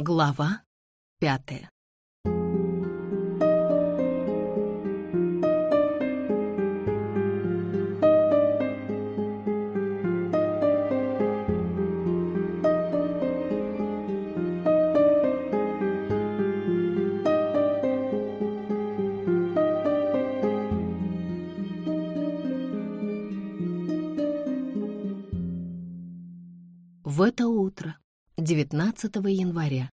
Глава пятая 19 января,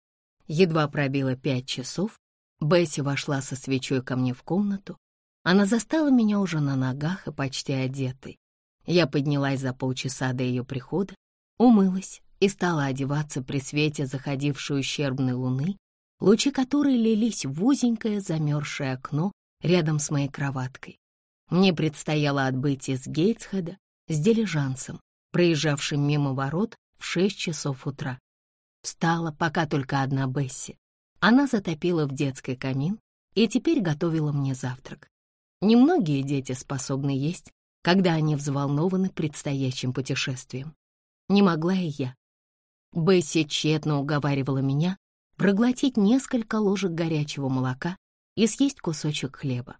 едва пробило пять часов, Бесси вошла со свечой ко мне в комнату. Она застала меня уже на ногах и почти одетой. Я поднялась за полчаса до ее прихода, умылась и стала одеваться при свете заходившей ущербной луны, лучи которой лились в узенькое замерзшее окно рядом с моей кроваткой. Мне предстояло отбыть из Гейтсхеда с дилижансом, проезжавшим мимо ворот в шесть часов утра. Встала, пока только одна Бесси. Она затопила в детской камин и теперь готовила мне завтрак. Немногие дети способны есть, когда они взволнованы предстоящим путешествием. Не могла и я. Бесси тщетно уговаривала меня проглотить несколько ложек горячего молока и съесть кусочек хлеба.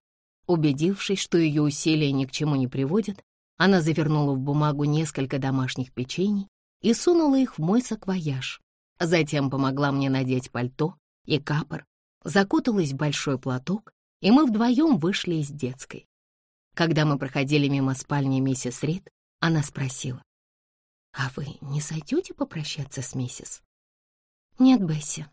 Убедившись, что ее усилия ни к чему не приводят, она завернула в бумагу несколько домашних печений и сунула их в мой саквояж. Затем помогла мне надеть пальто и капор, закуталась в большой платок, и мы вдвоем вышли из детской. Когда мы проходили мимо спальни миссис Рид, она спросила, «А вы не сойдете попрощаться с миссис?» «Нет, Бесси.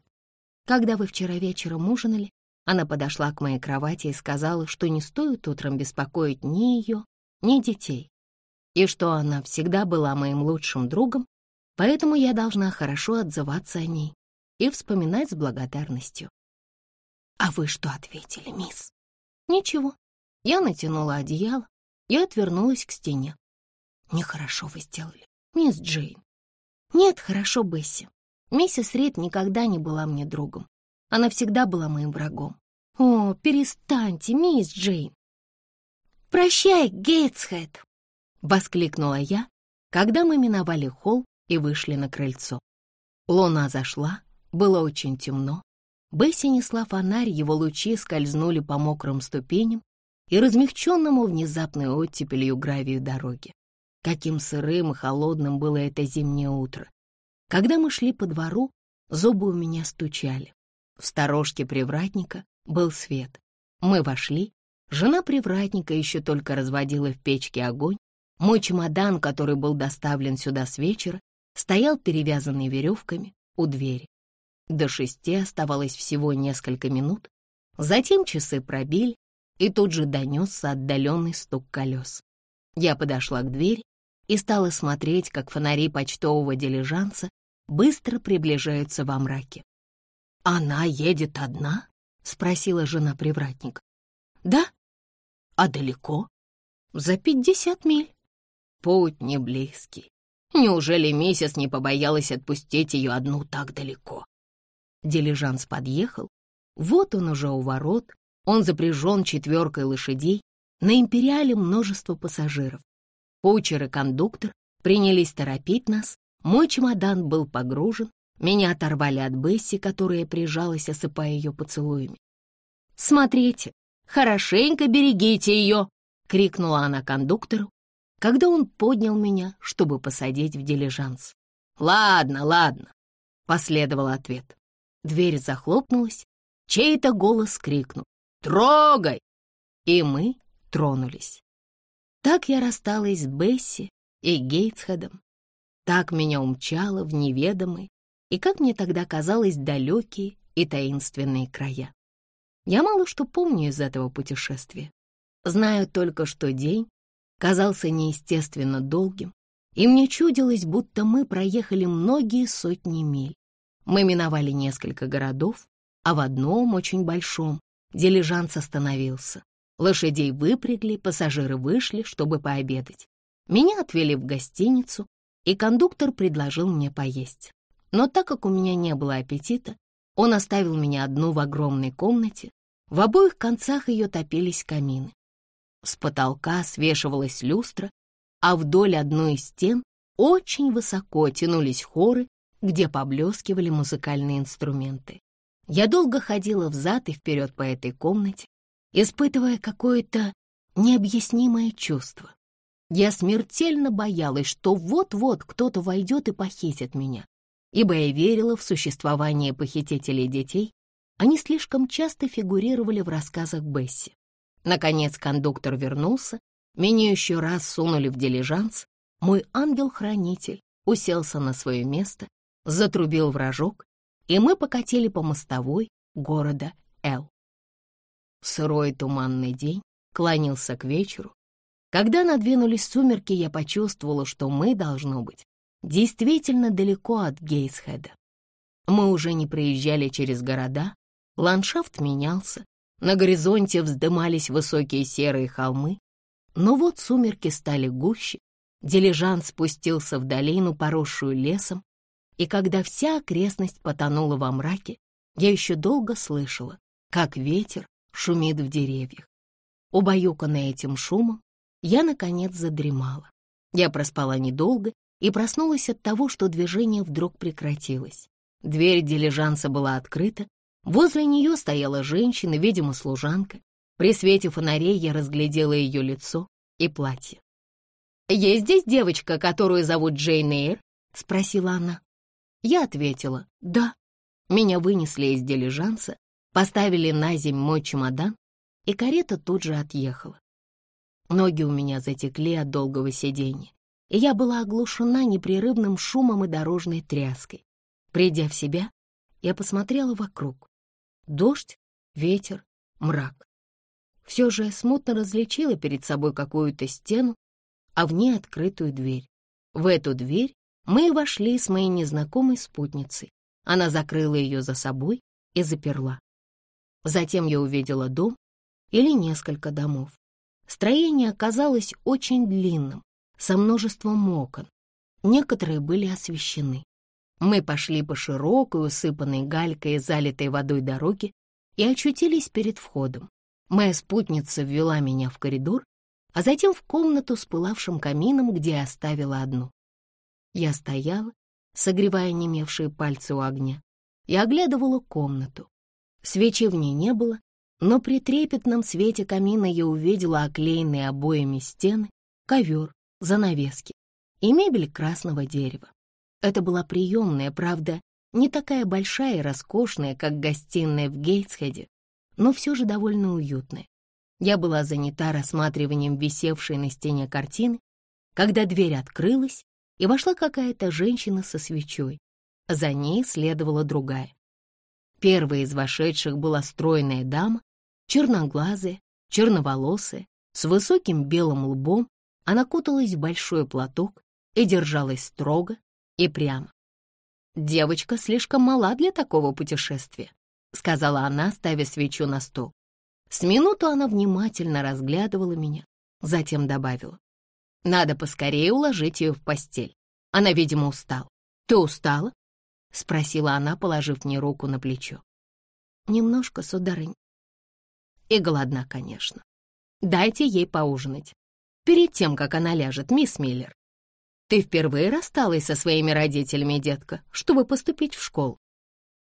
Когда вы вчера вечером ужинали, она подошла к моей кровати и сказала, что не стоит утром беспокоить ни ее, ни детей, и что она всегда была моим лучшим другом Поэтому я должна хорошо отзываться о ней и вспоминать с благодарностью. А вы что ответили, мисс? Ничего. Я натянула одеяло и отвернулась к стене. Нехорошо вы сделали, мисс Джейн. Нет, хорошо, Бесси. Миссис Рид никогда не была мне другом. Она всегда была моим врагом. О, перестаньте, мисс Джейн. «Прощай, Гейтсхед!» — воскликнула я, когда мы миновали холл и вышли на крыльцо. Луна зашла, было очень темно. Бесси несла фонарь, его лучи скользнули по мокрым ступеням и размягченному внезапной оттепелью гравию дороги. Каким сырым и холодным было это зимнее утро. Когда мы шли по двору, зубы у меня стучали. В сторожке привратника был свет. Мы вошли, жена привратника еще только разводила в печке огонь. Мой чемодан, который был доставлен сюда с вечера, стоял перевязанный веревками у двери. До шести оставалось всего несколько минут, затем часы пробили, и тут же донесся отдаленный стук колес. Я подошла к двери и стала смотреть, как фонари почтового дилижанса быстро приближаются во мраке. «Она едет одна?» — спросила жена привратника. «Да». «А далеко?» «За пятьдесят миль». «Путь не близкий. Неужели миссис не побоялась отпустить ее одну так далеко? Дилижанс подъехал. Вот он уже у ворот. Он запряжен четверкой лошадей. На империале множество пассажиров. Кучер и кондуктор принялись торопить нас. Мой чемодан был погружен. Меня оторвали от Бесси, которая прижалась, осыпая ее поцелуями. «Смотрите, хорошенько берегите ее!» — крикнула она кондуктору, когда он поднял меня, чтобы посадить в дилижанс. «Ладно, ладно», — последовал ответ. Дверь захлопнулась, чей-то голос крикнул «Трогай!» И мы тронулись. Так я рассталась с Бесси и Гейтсхедом. Так меня умчало в неведомые и, как мне тогда казалось, далекие и таинственные края. Я мало что помню из этого путешествия. Знаю только, что день казался неестественно долгим, и мне чудилось, будто мы проехали многие сотни миль. Мы миновали несколько городов, а в одном, очень большом, дилижанс остановился. Лошадей выпрягли, пассажиры вышли, чтобы пообедать. Меня отвели в гостиницу, и кондуктор предложил мне поесть. Но так как у меня не было аппетита, он оставил меня одну в огромной комнате. В обоих концах ее топились камины. С потолка свешивалась люстра, а вдоль одной из стен очень высоко тянулись хоры где поблескивали музыкальные инструменты. Я долго ходила взад и вперед по этой комнате, испытывая какое-то необъяснимое чувство. Я смертельно боялась, что вот-вот кто-то войдет и похитит меня, ибо я верила в существование похитителей детей, они слишком часто фигурировали в рассказах Бесси. Наконец кондуктор вернулся, меня еще раз сунули в дилижанс, мой ангел-хранитель уселся на свое место, затрубил вражок, и мы покатили по мостовой города Эл. Сырой туманный день клонился к вечеру. Когда надвинулись сумерки, я почувствовала, что мы, должно быть, действительно далеко от Гейсхеда. Мы уже не проезжали через города, ландшафт менялся, на горизонте вздымались высокие серые холмы, но вот сумерки стали гуще, дилижанс спустился в долину, поросшую лесом, и когда вся окрестность потонула во мраке, я еще долго слышала, как ветер шумит в деревьях. Убаюканная этим шумом, я, наконец, задремала. Я проспала недолго и проснулась от того, что движение вдруг прекратилось. Дверь дилижанса была открыта, возле нее стояла женщина, видимо, служанка. При свете фонарей я разглядела ее лицо и платье. «Есть здесь девочка, которую зовут Джейн Эйр?» — спросила она. Я ответила «да». Меня вынесли из дилижанса, поставили на земь мой чемодан, и карета тут же отъехала. Ноги у меня затекли от долгого сидения, и я была оглушена непрерывным шумом и дорожной тряской. Придя в себя, я посмотрела вокруг. Дождь, ветер, мрак. Все же я смутно различила перед собой какую-то стену, а в ней открытую дверь. В эту дверь мы вошли с моей незнакомой спутницей. Она закрыла ее за собой и заперла. Затем я увидела дом или несколько домов. Строение оказалось очень длинным, со множеством окон. Некоторые были освещены. Мы пошли по широкой, усыпанной галькой и залитой водой дороге и очутились перед входом. Моя спутница ввела меня в коридор, а затем в комнату с пылавшим камином, где оставила одну. Я стояла, согревая немевшие пальцы у огня, и оглядывала комнату. Свечи в ней не было, но при трепетном свете камина я увидела оклеенные обоями стены, ковер, занавески и мебель красного дерева. Это была приемная, правда, не такая большая и роскошная, как гостиная в Гейтсхеде, но все же довольно уютная. Я была занята рассматриванием висевшей на стене картины, когда дверь открылась, и вошла какая-то женщина со свечой. За ней следовала другая. Первой из вошедших была стройная дама, черноглазая, черноволосая, с высоким белым лбом, она куталась в большой платок и держалась строго и прямо. «Девочка слишком мала для такого путешествия», — сказала она, ставя свечу на стол. С минуту она внимательно разглядывала меня, затем добавила. «Надо поскорее уложить ее в постель. Она, видимо, устала. Ты устала?» — спросила она, положив мне руку на плечо. «Немножко, сударынь». И голодна, конечно. Дайте ей поужинать. Перед тем, как она ляжет, мисс Миллер. Ты впервые рассталась со своими родителями, детка, чтобы поступить в школу.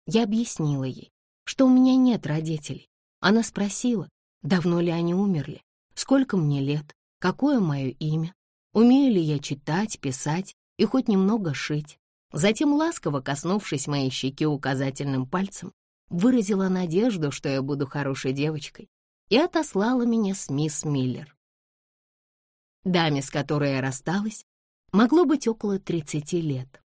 Я объяснила ей, что у меня нет родителей. Она спросила, давно ли они умерли, сколько мне лет, какое мое имя, умею ли я читать, писать и хоть немного шить. Затем, ласково коснувшись моей щеки указательным пальцем, выразила надежду, что я буду хорошей девочкой, и отослала меня с мисс Миллер. Даме, с которой я рассталась, могло быть около 30 лет.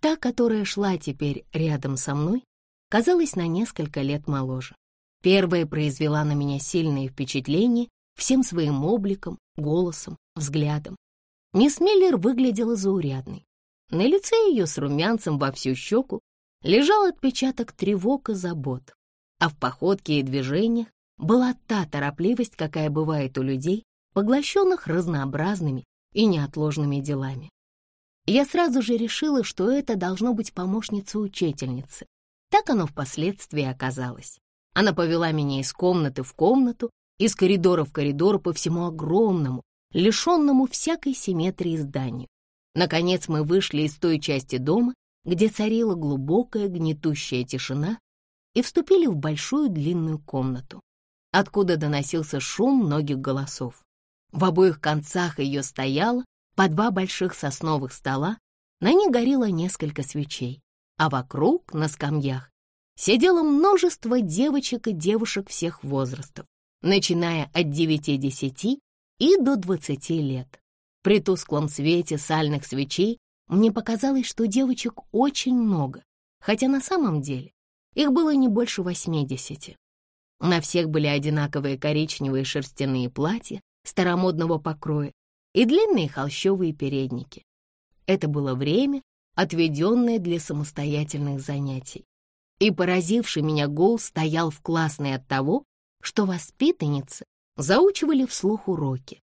Та, которая шла теперь рядом со мной, казалась на несколько лет моложе. Первая произвела на меня сильное впечатление всем своим обликом, голосом, взглядом. Мисс Миллер выглядела заурядной. На лице ее с румянцем во всю щеку лежал отпечаток тревог и забот, а в походке и движениях была та торопливость, какая бывает у людей, поглощенных разнообразными и неотложными делами. Я сразу же решила, что это должно быть помощница учительницы. Так оно впоследствии оказалось. Она повела меня из комнаты в комнату, из коридора в коридор по всему огромному, лишенному всякой симметрии зданию. Наконец мы вышли из той части дома, где царила глубокая гнетущая тишина, и вступили в большую длинную комнату, откуда доносился шум многих голосов. В обоих концах ее стояло по два больших сосновых стола, на них горело несколько свечей, а вокруг, на скамьях, сидело множество девочек и девушек всех возрастов, начиная от девяти-десяти и до двадцати лет. При тусклом свете сальных свечей мне показалось, что девочек очень много, хотя на самом деле их было не больше восьмидесяти. На всех были одинаковые коричневые шерстяные платья старомодного покроя и длинные холщовые передники. Это было время, отведенное для самостоятельных занятий. И поразивший меня гол стоял в классной от того, что воспитанницы заучивали вслух уроки.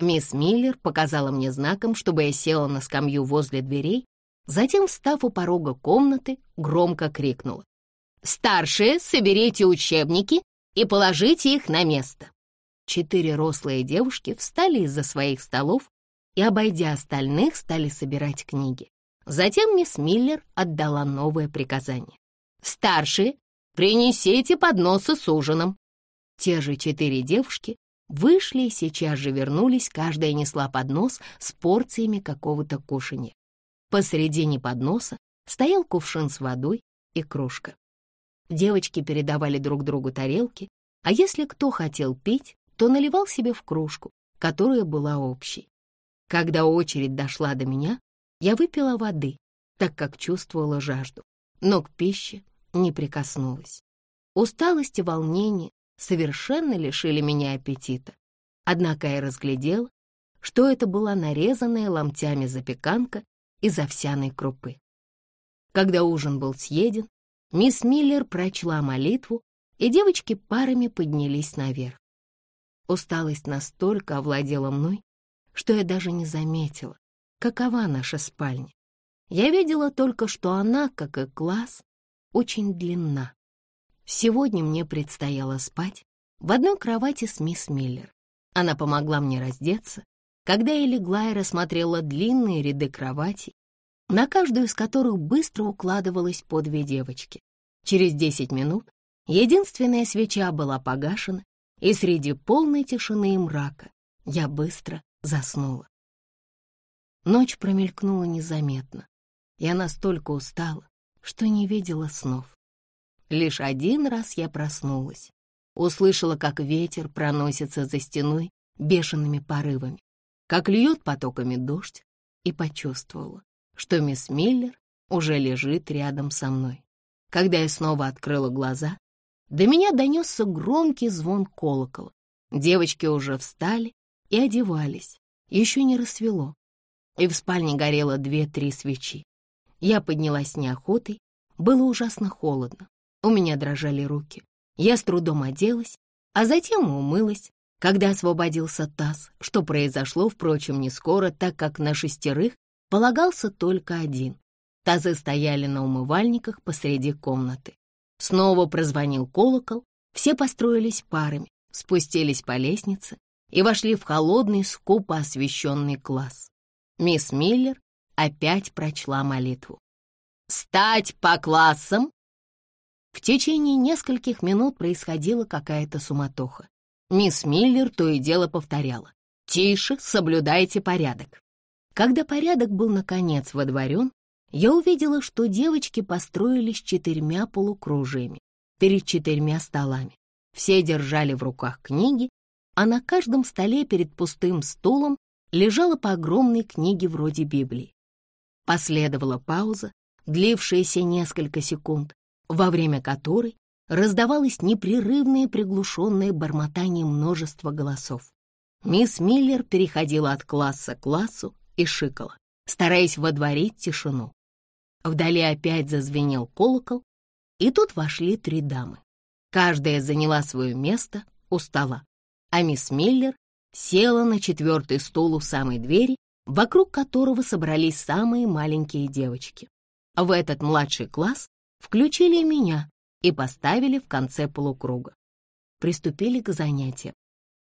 Мисс Миллер показала мне знаком, чтобы я села на скамью возле дверей, затем, встав у порога комнаты, громко крикнула. «Старшие, соберите учебники и положите их на место». Четыре рослые девушки встали из-за своих столов и, обойдя остальных, стали собирать книги. Затем мисс Миллер отдала новое приказание. «Старшие, принесите подносы с ужином». Те же четыре девушки вышли и сейчас же вернулись, каждая несла поднос с порциями какого-то кушанья. Посредине подноса стоял кувшин с водой и кружка. Девочки передавали друг другу тарелки, а если кто хотел пить, то наливал себе в кружку, которая была общей. Когда очередь дошла до меня, я выпила воды, так как чувствовала жажду, но к пище не прикоснулась. Усталость и волнение совершенно лишили меня аппетита. Однако я разглядела, что это была нарезанная ломтями запеканка из овсяной крупы. Когда ужин был съеден, мисс Миллер прочла молитву, и девочки парами поднялись наверх. Усталость настолько овладела мной, что я даже не заметила, какова наша спальня. Я видела только, что она, как и класс, очень длинна. Сегодня мне предстояло спать в одной кровати с мисс Миллер. Она помогла мне раздеться, когда я легла и рассмотрела длинные ряды кроватей, на каждую из которых быстро укладывалось по две девочки. Через десять минут единственная свеча была погашена, и среди полной тишины и мрака я быстро заснула. Ночь промелькнула незаметно. Я настолько устала, что не видела снов. Лишь один раз я проснулась. Услышала, как ветер проносится за стеной бешеными порывами, как льет потоками дождь, и почувствовала, что мисс Миллер уже лежит рядом со мной. Когда я снова открыла глаза, до меня донесся громкий звон колокола. Девочки уже встали и одевались. Еще не рассвело, и в спальне горело две-три свечи. Я поднялась неохотой, было ужасно холодно. У меня дрожали руки. Я с трудом оделась, а затем умылась, когда освободился таз, что произошло, впрочем, не скоро, так как на шестерых полагался только один. Тазы стояли на умывальниках посреди комнаты. Снова прозвонил колокол, все построились парами, спустились по лестнице и вошли в холодный, скупо освещенный класс. Мисс Миллер опять прочла молитву. «Стать по классам!» В течение нескольких минут происходила какая-то суматоха. Мисс Миллер то и дело повторяла. «Тише, соблюдайте порядок». Когда порядок был, наконец, водворен, я увидела, что девочки построились четырьмя полукружиями перед четырьмя столами. Все держали в руках книги, а на каждом столе перед пустым стулом лежала по огромной книге вроде Библии. Последовала пауза, длившаяся несколько секунд, во время которой раздавалось непрерывное приглушенное бормотание множества голосов. Мисс Миллер переходила от класса к классу и шикала, стараясь водворить тишину. Вдали опять зазвенел колокол, и тут вошли три дамы. Каждая заняла свое место у стола, а мисс Миллер села на четвертый стул у самой двери, вокруг которого собрались самые маленькие девочки. В этот младший класс включили меня и поставили в конце полукруга. Приступили к занятиям.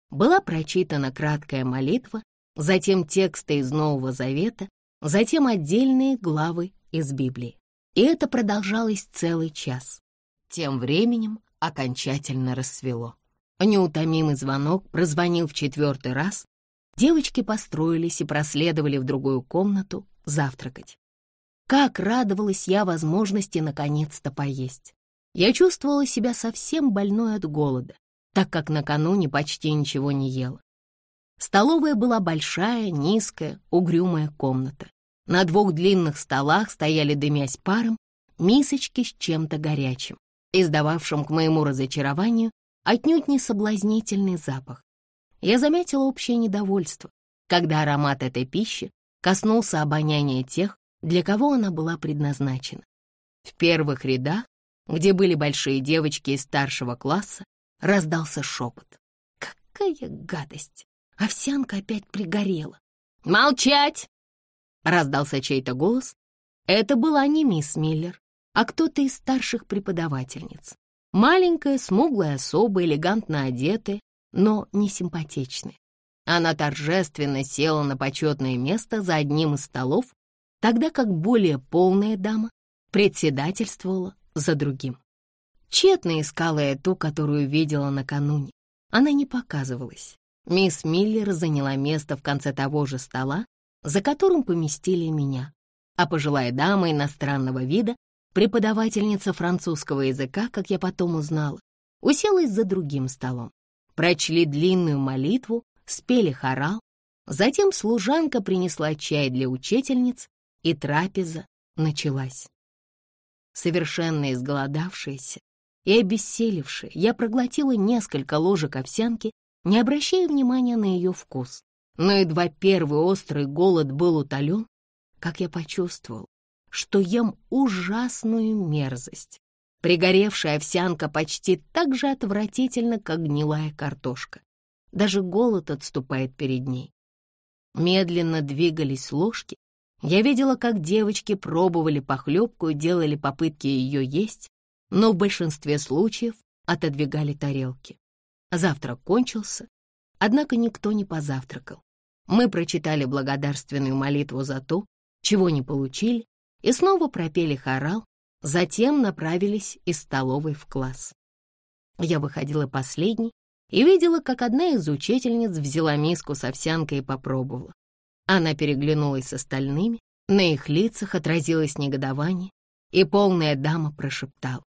Была прочитана краткая молитва, затем тексты из Нового Завета, затем отдельные главы из Библии. И это продолжалось целый час. Тем временем окончательно рассвело. Неутомимый звонок прозвонил в четвертый раз. Девочки построились и проследовали в другую комнату завтракать. Как радовалась я возможности наконец-то поесть. Я чувствовала себя совсем больной от голода, так как накануне почти ничего не ела. Столовая была большая, низкая, угрюмая комната. На двух длинных столах стояли, дымясь паром, мисочки с чем-то горячим, издававшим к моему разочарованию отнюдь не соблазнительный запах. Я заметила общее недовольство, когда аромат этой пищи коснулся обоняния тех, для кого она была предназначена. В первых рядах, где были большие девочки из старшего класса, раздался шепот. «Какая гадость! Овсянка опять пригорела!» «Молчать!» — раздался чей-то голос. Это была не мисс Миллер, а кто-то из старших преподавательниц. Маленькая, смуглая особа, элегантно одетая, но не симпатичная. Она торжественно села на почетное место за одним из столов, тогда как более полная дама председательствовала за другим. Тщетно искала я ту, которую видела накануне. Она не показывалась. Мисс Миллер заняла место в конце того же стола, за которым поместили меня, а пожилая дама иностранного вида, преподавательница французского языка, как я потом узнала, уселась за другим столом. Прочли длинную молитву, спели хорал, затем служанка принесла чай для учительниц, и трапеза началась. Совершенно изголодавшаяся и обессилевшая, я проглотила несколько ложек овсянки, не обращая внимания на ее вкус. Но едва первый острый голод был утолен, как я почувствовал, что ем ужасную мерзость. Пригоревшая овсянка почти так же отвратительно, как гнилая картошка. Даже голод отступает перед ней. Медленно двигались ложки, я видела, как девочки пробовали похлебку и делали попытки ее есть, но в большинстве случаев отодвигали тарелки. Завтрак кончился, однако никто не позавтракал. Мы прочитали благодарственную молитву за то, чего не получили, и снова пропели хорал, затем направились из столовой в класс. Я выходила последней и видела, как одна из учительниц взяла миску с овсянкой и попробовала. Она переглянулась с остальными, на их лицах отразилось негодование, и полная дама прошептала.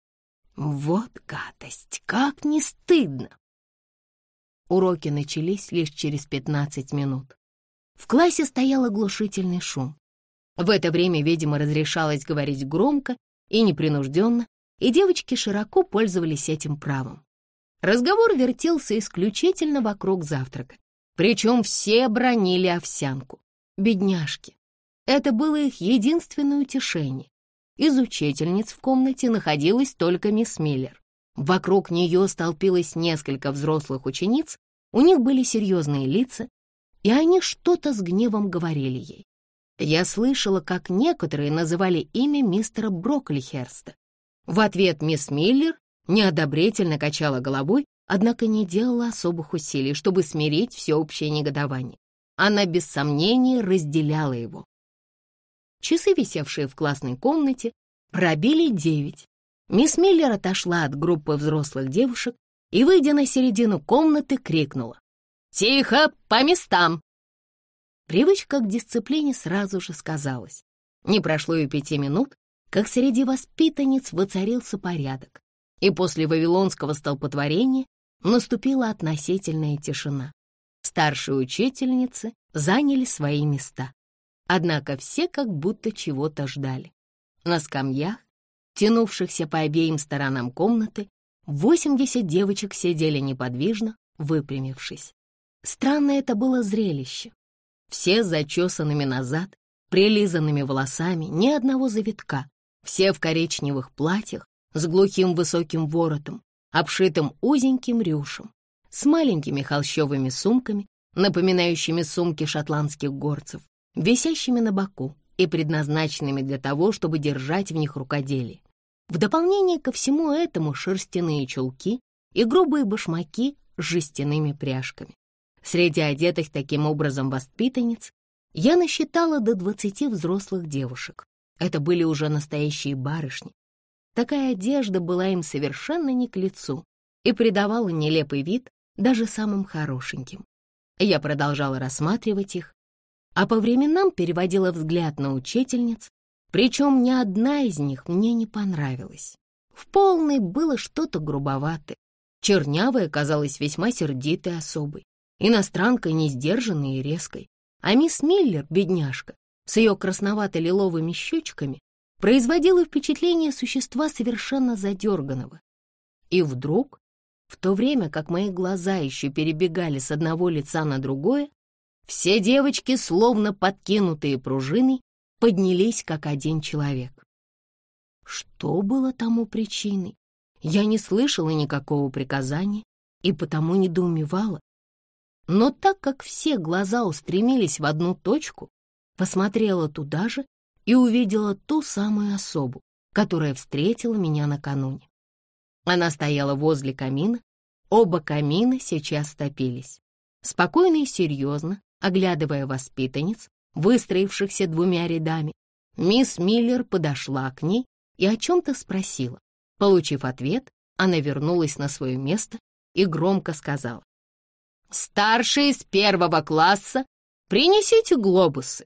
«Вот гадость, как не стыдно!» Уроки начались лишь через пятнадцать минут. В классе стоял оглушительный шум. В это время, видимо, разрешалось говорить громко и непринужденно, и девочки широко пользовались этим правом. Разговор вертелся исключительно вокруг завтрака, причем все бронили овсянку. Бедняжки. Это было их единственное утешение. Из учительниц в комнате находилась только мисс Миллер. Вокруг нее столпилось несколько взрослых учениц, у них были серьезные лица, и они что-то с гневом говорили ей. Я слышала, как некоторые называли имя мистера Броклихерста. В ответ мисс Миллер неодобрительно качала головой, однако не делала особых усилий, чтобы смирить всеобщее негодование. Она без сомнения разделяла его. Часы, висевшие в классной комнате, пробили девять. Мисс Миллер отошла от группы взрослых девушек и, выйдя на середину комнаты, крикнула. «Тихо, по местам!» Привычка к дисциплине сразу же сказалась. Не прошло и пяти минут, как среди воспитанниц воцарился порядок, и после вавилонского столпотворения наступила относительная тишина старшие учительницы заняли свои места. Однако все как будто чего-то ждали. На скамьях, тянувшихся по обеим сторонам комнаты, 80 девочек сидели неподвижно, выпрямившись. Странное это было зрелище. Все с зачесанными назад, прилизанными волосами, ни одного завитка, все в коричневых платьях с глухим высоким воротом, обшитым узеньким рюшем, с маленькими холщовыми сумками, напоминающими сумки шотландских горцев, висящими на боку и предназначенными для того, чтобы держать в них рукоделие. В дополнение ко всему этому шерстяные чулки и грубые башмаки с жестяными пряжками. Среди одетых таким образом воспитанниц я насчитала до двадцати взрослых девушек. Это были уже настоящие барышни. Такая одежда была им совершенно не к лицу и придавала нелепый вид даже самым хорошеньким. Я продолжала рассматривать их, а по временам переводила взгляд на учительниц, причем ни одна из них мне не понравилась. В полной было что-то грубоватое. Чернявая казалась весьма сердитой особой, иностранкой несдержанной и резкой. А мисс Миллер, бедняжка, с ее красновато-лиловыми щечками, производила впечатление существа совершенно задерганного. И вдруг, в то время как мои глаза еще перебегали с одного лица на другое, все девочки, словно подкинутые пружиной, поднялись как один человек. Что было тому причиной? Я не слышала никакого приказания и потому недоумевала. Но так как все глаза устремились в одну точку, посмотрела туда же и увидела ту самую особу, которая встретила меня накануне. Она стояла возле камина, оба камина сейчас топились. Спокойно и серьезно, оглядывая воспитанниц, выстроившихся двумя рядами, мисс Миллер подошла к ней и о чем-то спросила. Получив ответ, она вернулась на свое место и громко сказала. «Старшие из первого класса, принесите глобусы!»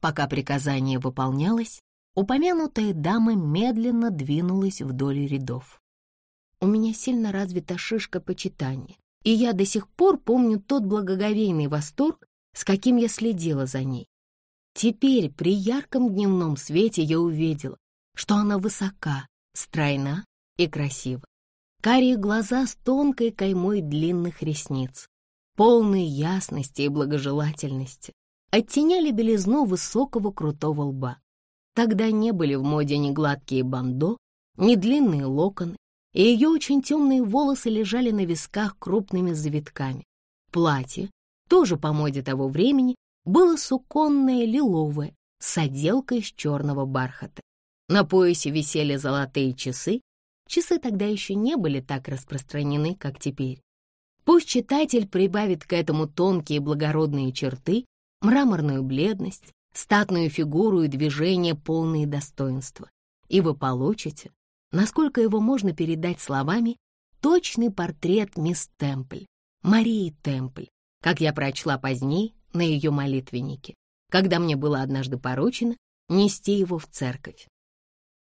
Пока приказание выполнялось, упомянутая дама медленно двинулась вдоль рядов. У меня сильно развита шишка почитания, и я до сих пор помню тот благоговейный восторг, с каким я следила за ней. Теперь при ярком дневном свете я увидела, что она высока, стройна и красива. Карие глаза с тонкой каймой длинных ресниц, полные ясности и благожелательности, оттеняли белизну высокого крутого лба. Тогда не были в моде ни гладкие бандо, ни длинные локоны, и ее очень темные волосы лежали на висках крупными завитками. Платье, тоже по моде того времени, было суконное лиловое, с отделкой из черного бархата. На поясе висели золотые часы. Часы тогда еще не были так распространены, как теперь. Пусть читатель прибавит к этому тонкие благородные черты, мраморную бледность, статную фигуру и движение полные достоинства. И вы получите, насколько его можно передать словами, точный портрет мисс Темпль, Марии Темпль, как я прочла позднее на ее молитвеннике, когда мне было однажды поручено нести его в церковь.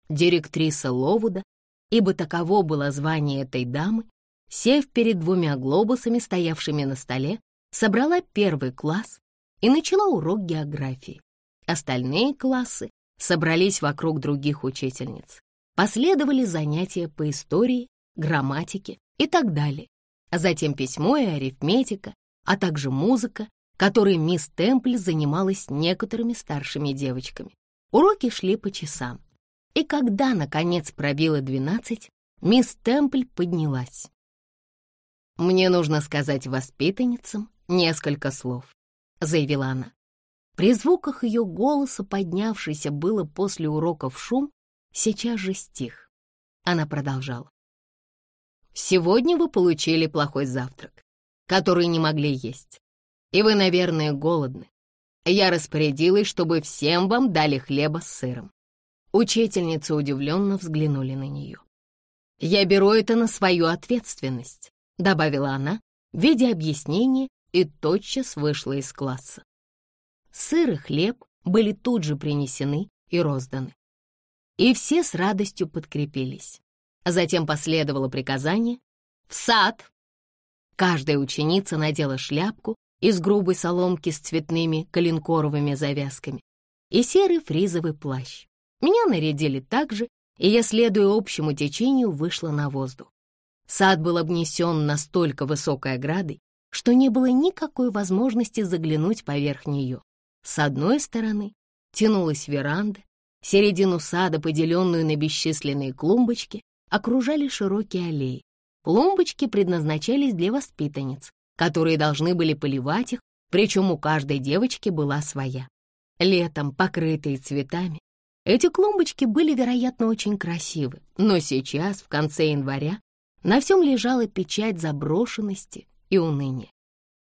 Директриса Ловуда, ибо таково было звание этой дамы, сев перед двумя глобусами, стоявшими на столе, собрала первый класс и начала урок географии. Остальные классы собрались вокруг других учительниц. Последовали занятия по истории, грамматике и так далее, а затем письмо и арифметика, а также музыка, которой мисс Темпль занималась некоторыми старшими девочками. Уроки шли по часам. И когда, наконец, пробило двенадцать, мисс Темпль поднялась. «Мне нужно сказать воспитанницам несколько слов», — заявила она. При звуках ее голоса, поднявшийся было после уроков шум, сейчас же стих. Она продолжала. «Сегодня вы получили плохой завтрак, который не могли есть, и вы, наверное, голодны. Я распорядилась, чтобы всем вам дали хлеба с сыром. Учительницы удивленно взглянули на нее. «Я беру это на свою ответственность», — добавила она, видя объяснение, и тотчас вышла из класса. Сыр и хлеб были тут же принесены и розданы. И все с радостью подкрепились. Затем последовало приказание «В сад!». Каждая ученица надела шляпку из грубой соломки с цветными коленкоровыми завязками и серый фризовый плащ. Меня нарядили так же, и я, следуя общему течению, вышла на воздух. Сад был обнесен настолько высокой оградой, что не было никакой возможности заглянуть поверх нее. С одной стороны тянулась веранда, середину сада, поделенную на бесчисленные клумбочки, окружали широкие аллеи. Клумбочки предназначались для воспитанниц, которые должны были поливать их, причем у каждой девочки была своя. Летом, покрытые цветами, эти клумбочки были, вероятно, очень красивы, но сейчас, в конце января, на всем лежала печать заброшенности и уныния.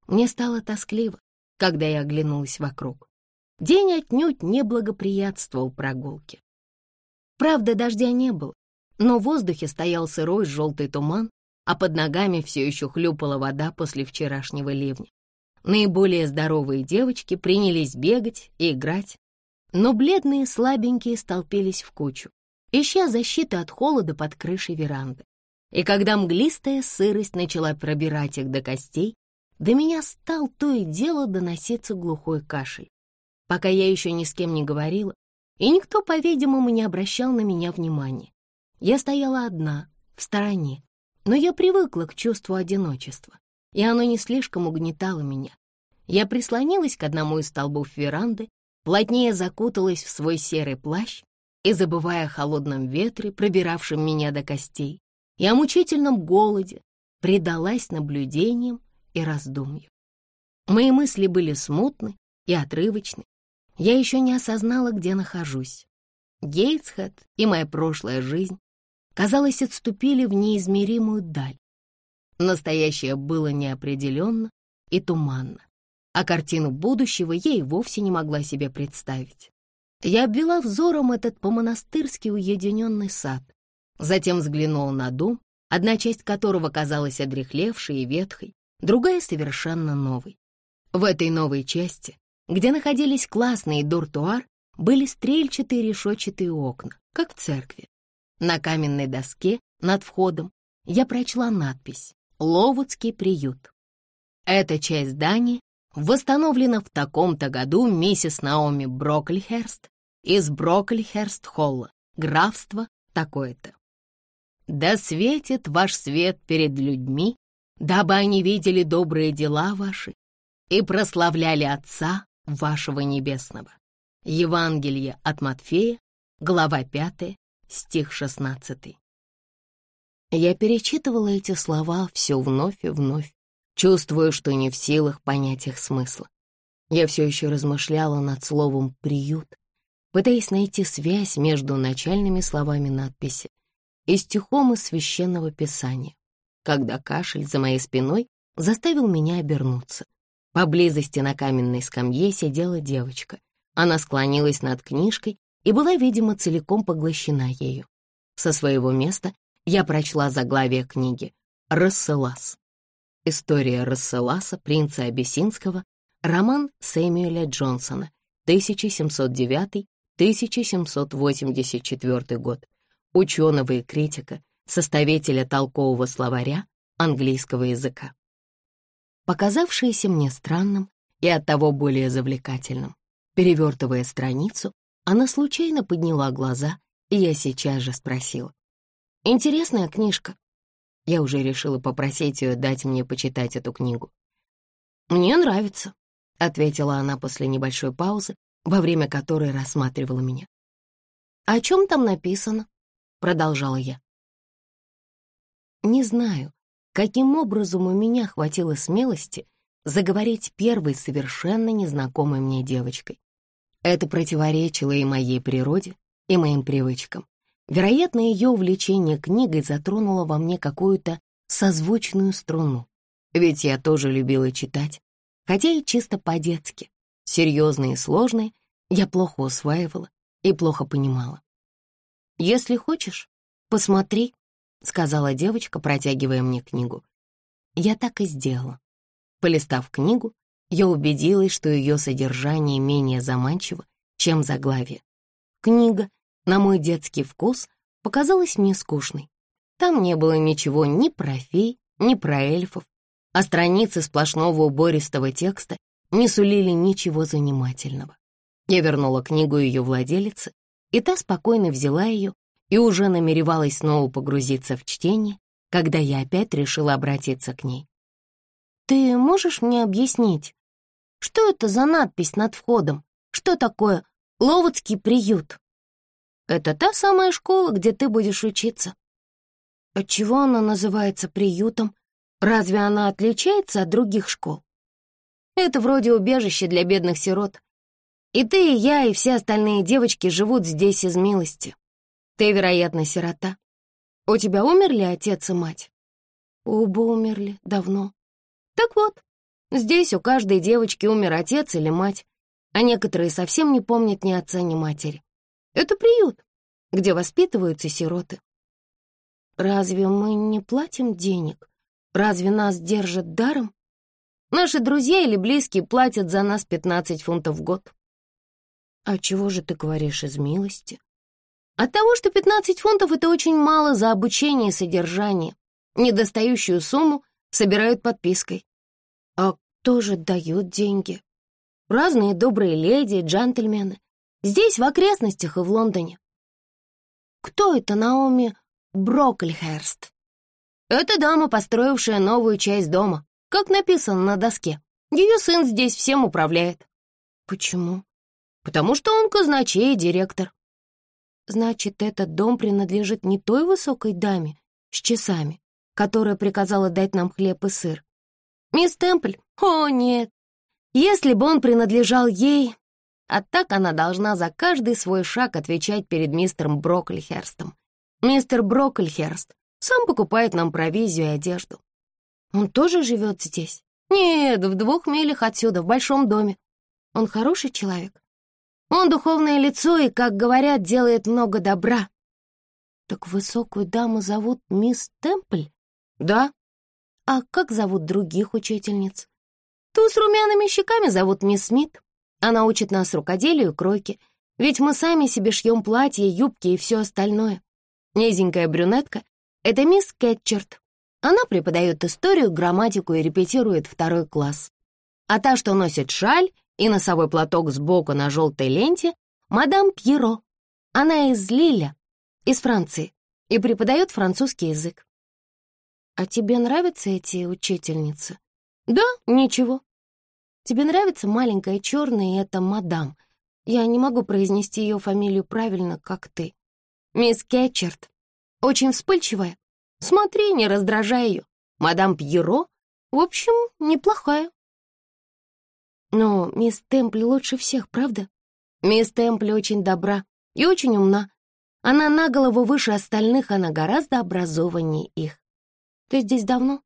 Мне стало тоскливо, когда я оглянулась вокруг. день отнюдь не благоприятствовал прогулке. Правда, дождя не было, но в воздухе стоял сырой желтый туман, а под ногами все еще хлюпала вода после вчерашнего ливня. Наиболее здоровые девочки принялись бегать и играть, но бледные слабенькие столпились в кучу, ища защиты от холода под крышей веранды. И когда мглистая сырость начала пробирать их до костей, до меня стал то и дело доноситься глухой кашель. Пока я еще ни с кем не говорила, и никто, по-видимому, не обращал на меня внимания. Я стояла одна, в стороне, но я привыкла к чувству одиночества, и оно не слишком угнетало меня. Я прислонилась к одному из столбов веранды, плотнее закуталась в свой серый плащ и, забывая о холодном ветре, пробиравшем меня до костей, и о мучительном голоде, предалась наблюдениям и раздумью. Мои мысли были смутны и отрывочны. Я еще не осознала, где нахожусь. Гейтсхед и моя прошлая жизнь, казалось, отступили в неизмеримую даль. Настоящее было неопределенно и туманно, а картину будущего и вовсе не могла себе представить. Я обвела взором этот по-монастырски уединенный сад, затем взглянула на дом, одна часть которого казалась одрехлевшей и ветхой, другая совершенно новой. В этой новой части, где находились классные дуртуар, были стрельчатые решетчатые окна, как в церкви. На каменной доске над входом я прочла надпись «Ловудский приют». Эта часть здания восстановлена в таком-то году миссис Наоми Броклихерст из Броклихерст-Холла, графство такое-то. Да светит ваш свет перед людьми, дабы они видели добрые дела ваши и прославляли Отца вашего Небесного. Евангелие от Матфея, глава 5, стих 16. Я перечитывала эти слова все вновь и вновь, чувствуя, что не в силах понять их смысла. Я все еще размышляла над словом «приют», пытаясь найти связь между начальными словами надписи и стихом из Священного Писания, когда кашель за моей спиной заставил меня обернуться. Поблизости на каменной скамье сидела девочка. Она склонилась над книжкой и была, видимо, целиком поглощена ею. Со своего места я прочла заглавие книги «Расселас». История Расселаса, принца Абиссинского, роман Сэмюэля Джонсона, 1709-1784 год, ученого и критика, составителя толкового словаря английского языка. Показавшееся мне странным и оттого более завлекательным, перевертывая страницу, она случайно подняла глаза, и я сейчас же спросила. «Интересная книжка». Я уже решила попросить ее дать мне почитать эту книгу. «Мне нравится», — ответила она после небольшой паузы, во время которой рассматривала меня. «О чем там написано?» — продолжала я. Не знаю, каким образом у меня хватило смелости заговорить первой совершенно незнакомой мне девочкой. Это противоречило и моей природе, и моим привычкам. Вероятно, ее увлечение книгой затронуло во мне какую-то созвучную струну. Ведь я тоже любила читать, хотя и чисто по-детски. Серьезные и сложные я плохо усваивала и плохо понимала. «Если хочешь, посмотри», — сказала девочка, протягивая мне книгу. Я так и сделала. Полистав книгу, я убедилась, что ее содержание менее заманчиво, чем заглавие. Книга, на мой детский вкус, показалась мне скучной. Там не было ничего ни про фей, ни про эльфов, а страницы сплошного убористого текста не сулили ничего занимательного. Я вернула книгу ее владелице, и та спокойно взяла ее и уже намеревалась снова погрузиться в чтение, когда я опять решила обратиться к ней. «Ты можешь мне объяснить, что это за надпись над входом? Что такое Ловодский приют? Это та самая школа, где ты будешь учиться. Отчего она называется приютом? Разве она отличается от других школ? Это вроде убежище для бедных сирот. И ты, и я, и все остальные девочки живут здесь из милости. Ты, вероятно, сирота. У тебя умерли отец и мать? Оба умерли давно. Так вот, Здесь у каждой девочки умер отец или мать, а некоторые совсем не помнят ни отца, ни матери. Это приют, где воспитываются сироты. Разве мы не платим денег? Разве нас держат даром? Наши друзья или близкие платят за нас 15 фунтов в год. А чего же ты говоришь из милости? От того, что 15 фунтов — это очень мало за обучение и содержание. Недостающую сумму собирают подпиской. А кто же дает деньги? Разные добрые леди, джентльмены. Здесь, в окрестностях и в Лондоне. Кто это Наоми Брокльхерст? Это дама, построившая новую часть дома, как написано на доске. Ее сын здесь всем управляет. Почему? Потому что он казначей и директор. Значит, этот дом принадлежит не той высокой даме с часами, которая приказала дать нам хлеб и сыр. Мисс Темпль? О, нет. Если бы он принадлежал ей, а так она должна за каждый свой шаг отвечать перед мистером Броклихерстом. Мистер Броклихерст сам покупает нам провизию и одежду. Он тоже живет здесь? Нет, в двух милях отсюда, в большом доме. Он хороший человек? Он духовное лицо и, как говорят, делает много добра. Так высокую даму зовут мисс Темпль? Да. А как зовут других учительниц? Ту с румяными щеками зовут мисс Смит. Она учит нас рукоделию кройке, ведь мы сами себе шьем платья, юбки и все остальное. Низенькая брюнетка — это мисс Кетчерт. Она преподает историю, грамматику и репетирует второй класс. А та, что носит шаль и носовой платок сбоку на желтой ленте, мадам Пьеро. Она из Лиля, из Франции, и преподает французский язык. А тебе нравятся эти учительницы? Да, ничего. Тебе нравится маленькая черная, и это мадам. Я не могу произнести ее фамилию правильно, как ты. Мисс Кетчерт. Очень вспыльчивая. Смотри, не раздражай ее. Мадам Пьеро, в общем, неплохая. Но мисс Темпли лучше всех, правда? Мисс Темпли очень добра и очень умна. Она на голову выше остальных, она гораздо образованнее их. Ты здесь давно?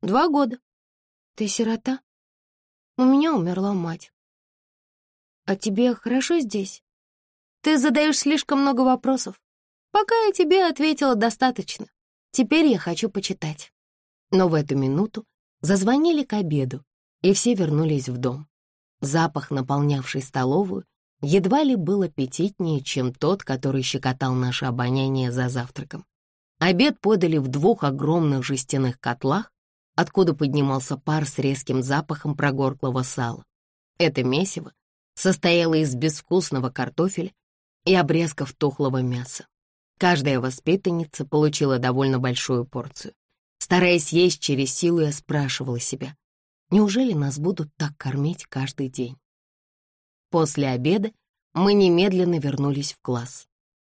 Два года. Ты сирота? У меня умерла мать. А тебе хорошо здесь? Ты задаешь слишком много вопросов. Пока я тебе ответила достаточно. Теперь я хочу почитать. Но в эту минуту зазвонили к обеду, и все вернулись в дом. Запах, наполнявший столовую, едва ли был аппетитнее, чем тот, который щекотал наше обоняние за завтраком. Обед подали в двух огромных жестяных котлах, откуда поднимался пар с резким запахом прогорклого сала. Это месиво состояло из безвкусного картофеля и обрезков тухлого мяса. Каждая воспитанница получила довольно большую порцию. Стараясь есть через силу, я спрашивала себя, неужели нас будут так кормить каждый день? После обеда мы немедленно вернулись в класс.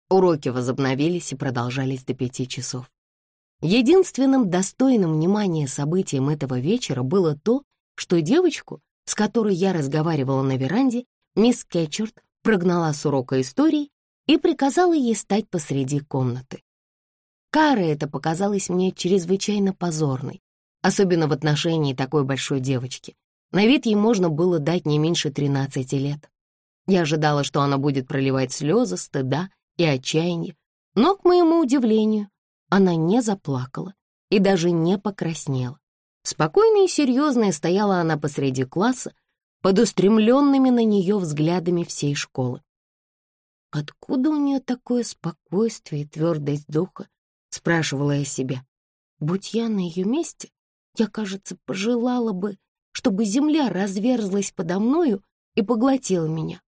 Уроки возобновились и продолжались до пяти часов. Единственным достойным внимания событием этого вечера было то, что девочку, с которой я разговаривала на веранде, мисс Кетчерт прогнала с урока истории и приказала ей стать посреди комнаты. Кара это показалась мне чрезвычайно позорной, особенно в отношении такой большой девочки. На вид ей можно было дать не меньше 13 лет. Я ожидала, что она будет проливать слезы, стыда и отчаяния, но, к моему удивлению, она не заплакала и даже не покраснела. Спокойная и серьезная стояла она посреди класса, под устремленными на нее взглядами всей школы. «Откуда у нее такое спокойствие и твердость духа?» — спрашивала я себя. «Будь я на ее месте, я, кажется, пожелала бы, чтобы земля разверзлась подо мною и поглотила меня.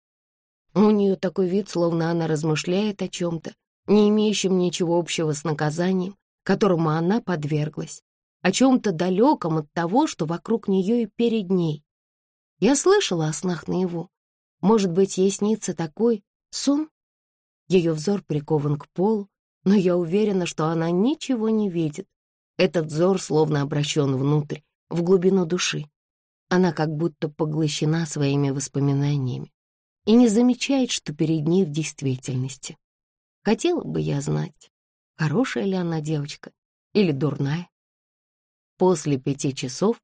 У нее такой вид, словно она размышляет о чем-то, не имеющим ничего общего с наказанием, которому она подверглась, о чем-то далеком от того, что вокруг нее и перед ней. Я слышала о снах наяву. Может быть, ей снится такой сон? Ее взор прикован к полу, но я уверена, что она ничего не видит. Этот взор словно обращен внутрь, в глубину души. Она как будто поглощена своими воспоминаниями и не замечает, что перед ней в действительности. Хотела бы я знать, хорошая ли она девочка или дурная. После пяти часов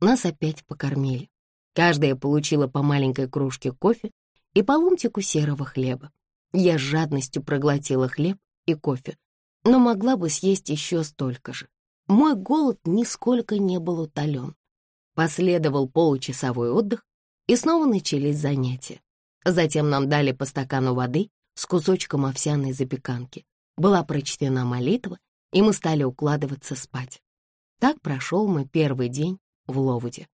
нас опять покормили. Каждая получила по маленькой кружке кофе и по ломтику серого хлеба. Я с жадностью проглотила хлеб и кофе, но могла бы съесть еще столько же. Мой голод нисколько не был утолен. Последовал получасовой отдых, и снова начались занятия. Затем нам дали по стакану воды с кусочком овсяной запеканки. Была прочтена молитва, и мы стали укладываться спать. Так прошел мой первый день в Ловуде.